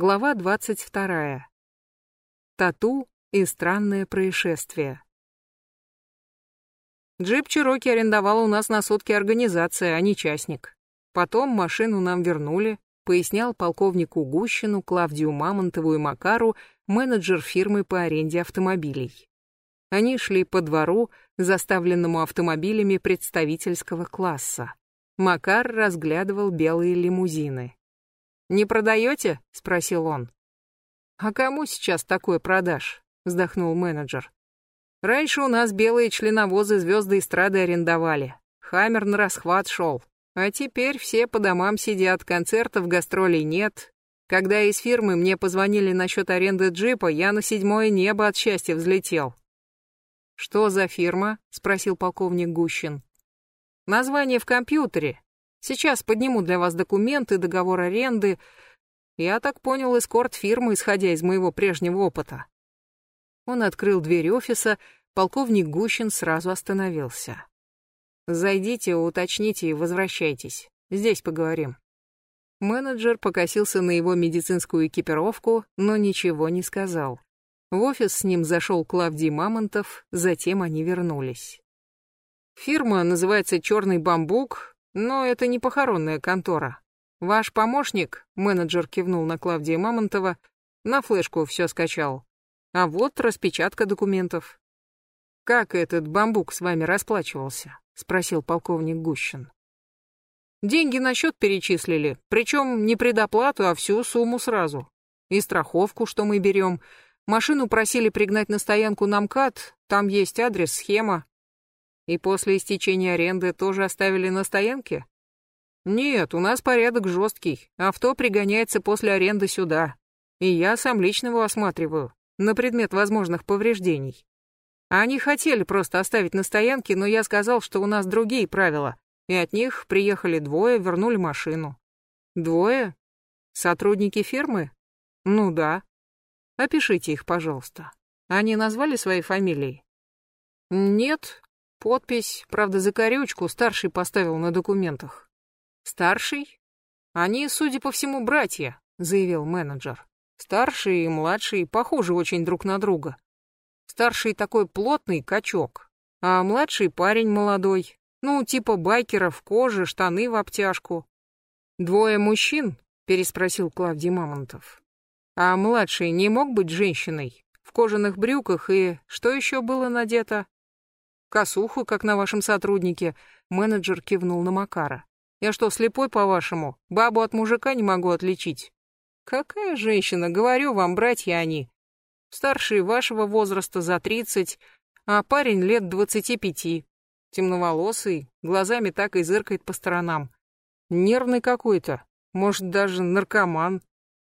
Глава 22. Тату и странное происшествие. Джип Чироки арендовала у нас на сутки организация, а не частник. Потом машину нам вернули, пояснял полковнику Гущину, Клавдию Мамонтову и Макару, менеджер фирмы по аренде автомобилей. Они шли по двору, заставленному автомобилями представительского класса. Макар разглядывал белые лимузины. «Не продаете?» — спросил он. «А кому сейчас такое продашь?» — вздохнул менеджер. «Раньше у нас белые членовозы звезды эстрады арендовали. Хаммер на расхват шел. А теперь все по домам сидят, концертов, гастролей нет. Когда из фирмы мне позвонили насчет аренды джипа, я на седьмое небо от счастья взлетел». «Что за фирма?» — спросил полковник Гущин. «Название в компьютере. Сейчас подниму для вас документы, договор аренды. Я так понял, эскорт фирмы, исходя из моего прежнего опыта. Он открыл дверь офиса, полковник Гущин сразу остановился. Зайдите, уточните и возвращайтесь. Здесь поговорим. Менеджер покосился на его медицинскую экипировку, но ничего не сказал. В офис с ним зашел Клавдий Мамонтов, затем они вернулись. Фирма называется «Черный бамбук», но это не похоронная контора. Ваш помощник, менеджер кивнул на Клавдия Мамонтова, на флешку все скачал. А вот распечатка документов. Как этот бамбук с вами расплачивался? спросил полковник Гущин. Деньги на счет перечислили, причем не предоплату, а всю сумму сразу. И страховку, что мы берем. Машину просили пригнать на стоянку на МКАД, там есть адрес, схема, и после истечения аренды тоже оставили на стоянке? Нет, у нас порядок жесткий. Авто пригоняется после аренды сюда. И я сам лично его осматриваю, на предмет возможных повреждений. Они хотели просто оставить на стоянке, но я сказал, что у нас другие правила, и от них приехали двое, вернули машину. Двое? Сотрудники фирмы? Ну да. Опишите их, пожалуйста. Они назвали свои фамилии? Нет, Подпись, правда, за корючку старший поставил на документах. Старший? Они, судя по всему, братья, заявил менеджер. Старший и младший похожи очень друг на друга. Старший такой плотный качок, а младший парень молодой, ну, типа байкера в коже, штаны в обтяжку. Двое мужчин? переспросил Клавдий Мамонтов. А младший не мог быть женщиной? В кожаных брюках и что еще было надето? Косуху, как на вашем сотруднике. Менеджер кивнул на Макара. Я что, слепой, по-вашему? Бабу от мужика не могу отличить. Какая женщина, говорю вам, братья они. Старший вашего возраста за тридцать, а парень лет двадцати пяти. Темноволосый, глазами так и зыркает по сторонам. Нервный какой-то, может, даже наркоман.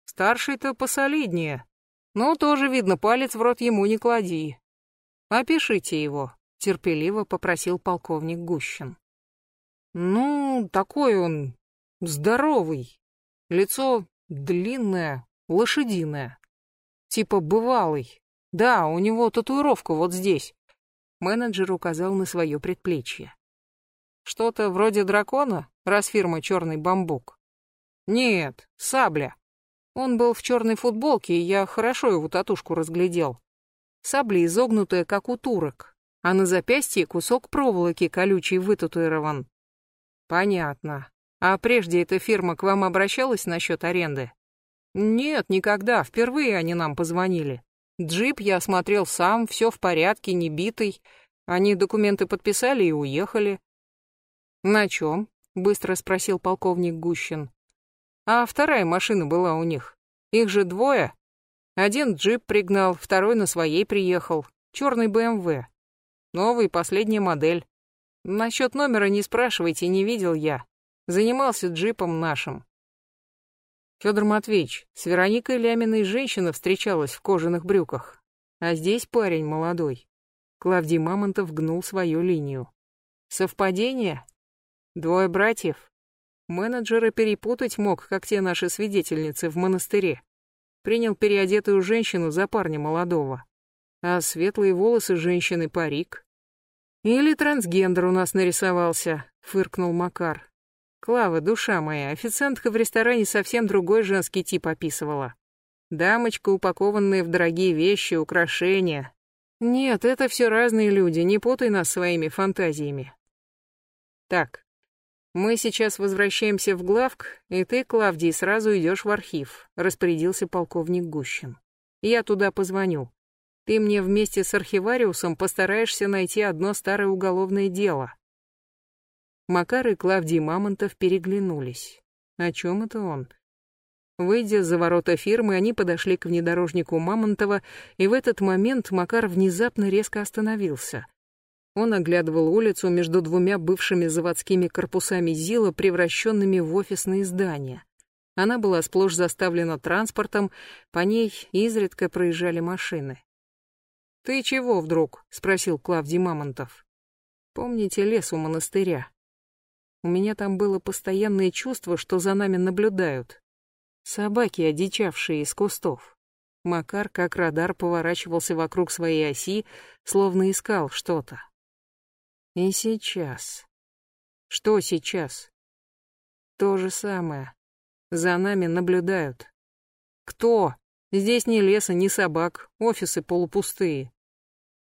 Старший-то посолиднее. Но тоже видно, палец в рот ему не клади. Опишите его терпеливо попросил полковник Гущин. Ну, такой он здоровый. Лицо длинное, лошадиное. Типа бывалый. Да, у него татуировка вот здесь. Менеджер указал на свое предплечье. Что-то вроде дракона, раз фирма «Черный бамбук». Нет, сабля. Он был в черной футболке, и я хорошо его татушку разглядел. Сабля изогнутая, как у турок, а на запястье кусок проволоки колючий вытатуирован. Понятно. А прежде эта фирма к вам обращалась насчет аренды? Нет, никогда, впервые они нам позвонили. Джип я осмотрел сам, все в порядке, не битый. Они документы подписали и уехали. На чем? Быстро спросил полковник Гущин. А вторая машина была у них. Их же двое. Один джип пригнал, второй на своей приехал. Черный БМВ. Новый, последняя модель. Насчет номера не спрашивайте, не видел я. Занимался джипом нашим. Федор Матвеевич, с Вероникой Ляминой женщина встречалась в кожаных брюках. А здесь парень молодой. Клавдий Мамонтов гнул свою линию. Совпадение? Двое братьев? Менеджера перепутать мог, как те наши свидетельницы в монастыре. Принял переодетую женщину за парня молодого. А светлые волосы женщины парик. «Или трансгендер у нас нарисовался», — фыркнул Макар. «Клава, душа моя, официантка в ресторане совсем другой женский тип описывала. Дамочка, упакованная в дорогие вещи, украшения. Нет, это все разные люди, не путай нас своими фантазиями. Так, мы сейчас возвращаемся в главк, и ты, Клавдий, сразу идешь в архив, распорядился полковник Гущин. Я туда позвоню. Ты мне вместе с архивариусом постараешься найти одно старое уголовное дело. Макар и Клавдий Мамонтов переглянулись. О чем это он? Выйдя за ворота фирмы, они подошли к внедорожнику Мамонтова, и в этот момент Макар внезапно резко остановился. Он оглядывал улицу между двумя бывшими заводскими корпусами ЗИЛа, превращенными в офисные здания. Она была сплошь заставлена транспортом, по ней изредка проезжали машины. «Ты чего вдруг?» — спросил Клавдий Мамонтов. «Помните лес у монастыря? У меня там было постоянное чувство, что за нами наблюдают. Собаки, одичавшие из кустов. Макар, как радар, поворачивался вокруг своей оси, словно искал что-то. И сейчас. Что сейчас? То же самое. За нами наблюдают. Кто? Здесь ни леса, ни собак, офисы полупустые.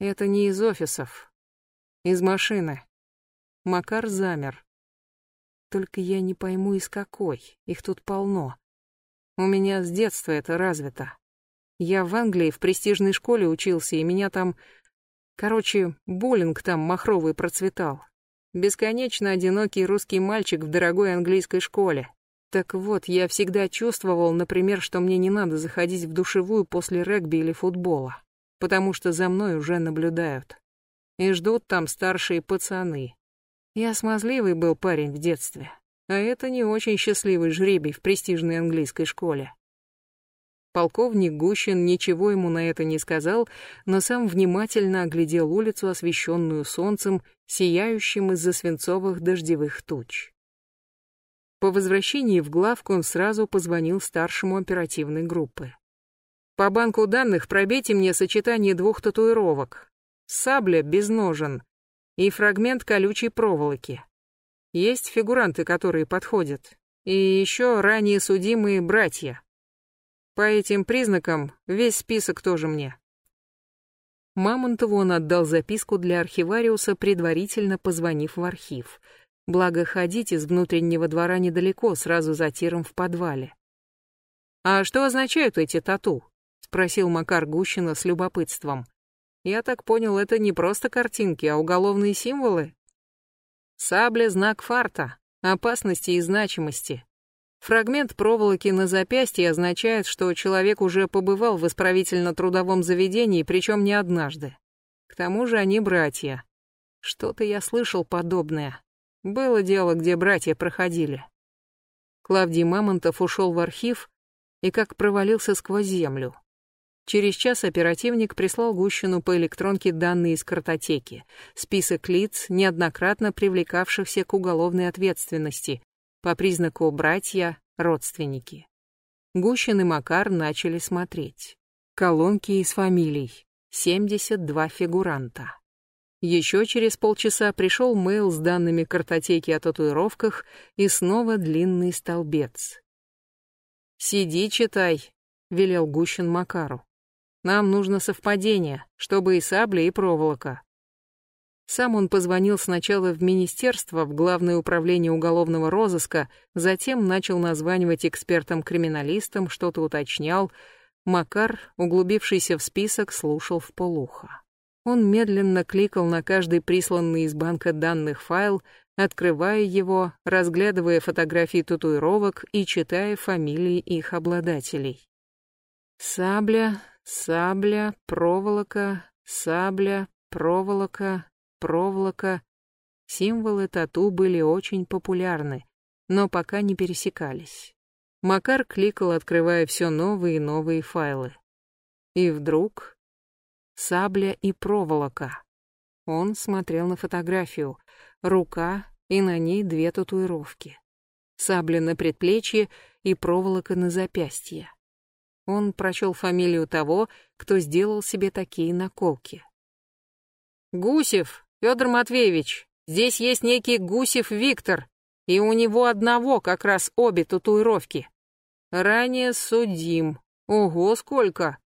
Это не из офисов. Из машины. Макар замер. Только я не пойму, из какой. Их тут полно. У меня с детства это развито. Я в Англии в престижной школе учился, и меня там... Короче, буллинг там махровый процветал. Бесконечно одинокий русский мальчик в дорогой английской школе. Так вот, я всегда чувствовал, например, что мне не надо заходить в душевую после регби или футбола, потому что за мной уже наблюдают. И ждут там старшие пацаны. Я смазливый был парень в детстве. А это не очень счастливый жребий в престижной английской школе. Полковник Гущин ничего ему на это не сказал, но сам внимательно оглядел улицу, освещенную солнцем, сияющим из-за свинцовых дождевых туч. По возвращении в главку он сразу позвонил старшему оперативной группы. «По банку данных пробейте мне сочетание двух татуировок. Сабля без ножен и фрагмент колючей проволоки. Есть фигуранты, которые подходят. И еще ранее судимые братья. По этим признакам весь список тоже мне. Мамонтову он отдал записку для архивариуса, предварительно позвонив в архив. Благо, ходить из внутреннего двора недалеко, сразу за тиром в подвале. «А что означают эти тату?» — спросил Макар Гущина с любопытством. «Я так понял, это не просто картинки, а уголовные символы?» Сабля — знак фарта, опасности и значимости. Фрагмент проволоки на запястье означает, что человек уже побывал в исправительно-трудовом заведении, причем не однажды. К тому же они братья. Что-то я слышал подобное. Было дело, где братья проходили. Клавдий Мамонтов ушел в архив и как провалился сквозь землю. Через час оперативник прислал Гущину по электронке данные из картотеки, список лиц, неоднократно привлекавшихся к уголовной ответственности, по признаку братья, родственники. Гущин и Макар начали смотреть. Колонки из фамилий. 72 фигуранта. Еще через полчаса пришел мейл с данными картотеки о татуировках и снова длинный столбец. «Сиди, читай», — велел Гущин Макару. Нам нужно совпадение, чтобы и сабля, и проволока. Сам он позвонил сначала в министерство, в Главное управление уголовного розыска, затем начал названивать экспертам-криминалистам, что-то уточнял. Макар, углубившийся в список, слушал в полухо. Он медленно кликал на каждый присланный из банка данных файл, открывая его, разглядывая фотографии татуировок и читая фамилии их обладателей. Сабля, Сабля, проволока, сабля, проволока, проволока. Символы тату были очень популярны, но пока не пересекались. Макар кликал, открывая все новые и новые файлы. И вдруг... Сабля и проволока. Он смотрел на фотографию. Рука, и на ней две татуировки. Сабля на предплечье и проволока на запястье. Он прочел фамилию того, кто сделал себе такие наколки. «Гусев, Федор Матвеевич, здесь есть некий Гусев Виктор, и у него одного как раз обе татуировки. Ранее судим, Ого, сколько!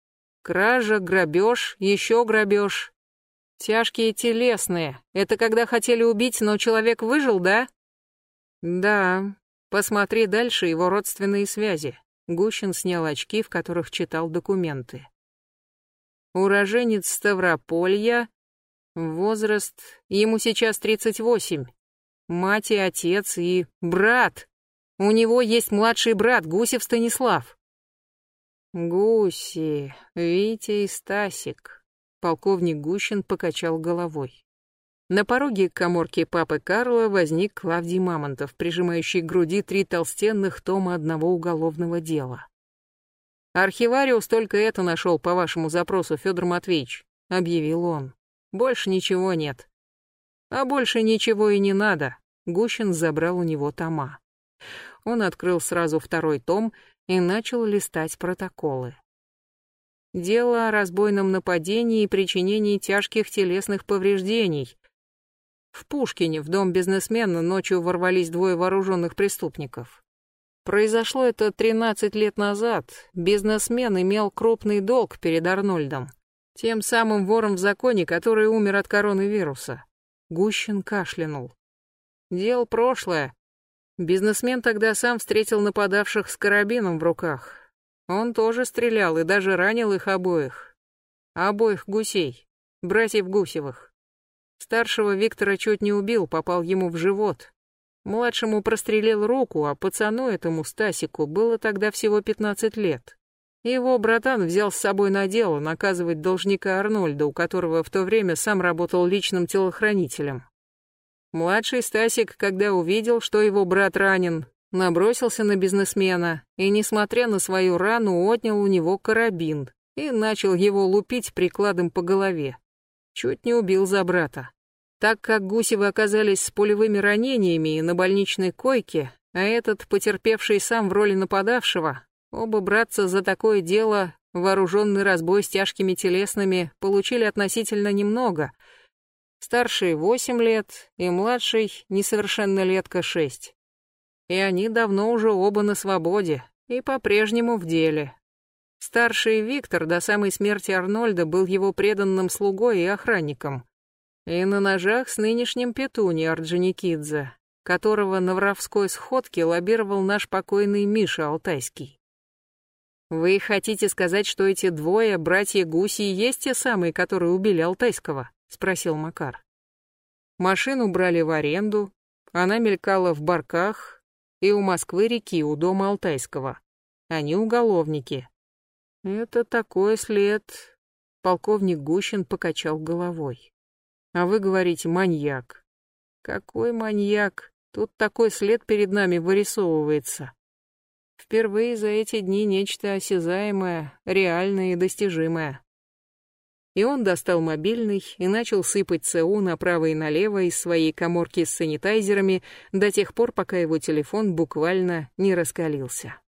Кража, грабеж, еще грабеж. Тяжкие телесные. Это когда хотели убить, но человек выжил, да? Да. Посмотри дальше его родственные связи. Гущин снял очки, в которых читал документы. Уроженец Ставрополья, возраст, ему сейчас 38. Мать и отец и брат. У него есть младший брат, Гусев Станислав. Гуси, Витя и Стасик. Полковник Гущин покачал головой. На пороге коморки папы Карла возник Клавдий Мамонтов, прижимающий к груди три толстенных тома одного уголовного дела. «Архивариус только это нашел по вашему запросу, Федор Матвеевич», — объявил он. «Больше ничего нет». «А больше ничего и не надо», — Гущин забрал у него тома. Он открыл сразу второй том и начал листать протоколы. Дело о разбойном нападении и причинении тяжких телесных повреждений. В Пушкине в дом бизнесмена ночью ворвались двое вооруженных преступников. Произошло это 13 лет назад. Бизнесмен имел крупный долг перед Арнольдом, тем самым вором в законе, который умер от коронавируса. Гущин кашлянул. Дело прошлое. Бизнесмен тогда сам встретил нападавших с карабином в руках. Он тоже стрелял и даже ранил их обоих. Обоих гусей, братьев Гусевых. Старшего Виктора чуть не убил, попал ему в живот. Младшему прострелил руку, а пацану этому Стасику было тогда всего 15 лет. Его братан взял с собой на дело наказывать должника Арнольда, у которого в то время сам работал личным телохранителем. Младший Стасик, когда увидел, что его брат ранен, набросился на бизнесмена и, несмотря на свою рану, отнял у него карабин и начал его лупить прикладом по голове. Чуть не убил за брата. Так как Гусевы оказались с пулевыми ранениями и на больничной койке, а этот, потерпевший сам в роли нападавшего, оба братца за такое дело, вооруженный разбой с тяжкими телесными, получили относительно немного. Старший — восемь лет, и младший, несовершеннолетка, шесть и они давно уже оба на свободе и по-прежнему в деле. Старший Виктор до самой смерти Арнольда был его преданным слугой и охранником. И на ножах с нынешним Петуни Орджоникидзе, которого на воровской сходке лоббировал наш покойный Миша Алтайский. «Вы хотите сказать, что эти двое, братья Гуси, есть те самые, которые убили Алтайского?» — спросил Макар. Машину брали в аренду, она мелькала в барках, и у Москвы реки, у дома Алтайского. Они уголовники. Это такой след. Полковник Гущин покачал головой. А вы говорите маньяк. Какой маньяк? Тут такой след перед нами вырисовывается. Впервые за эти дни нечто осязаемое, реальное и достижимое и он достал мобильный и начал сыпать ЦУ направо и налево из своей коморки с санитайзерами до тех пор, пока его телефон буквально не раскалился.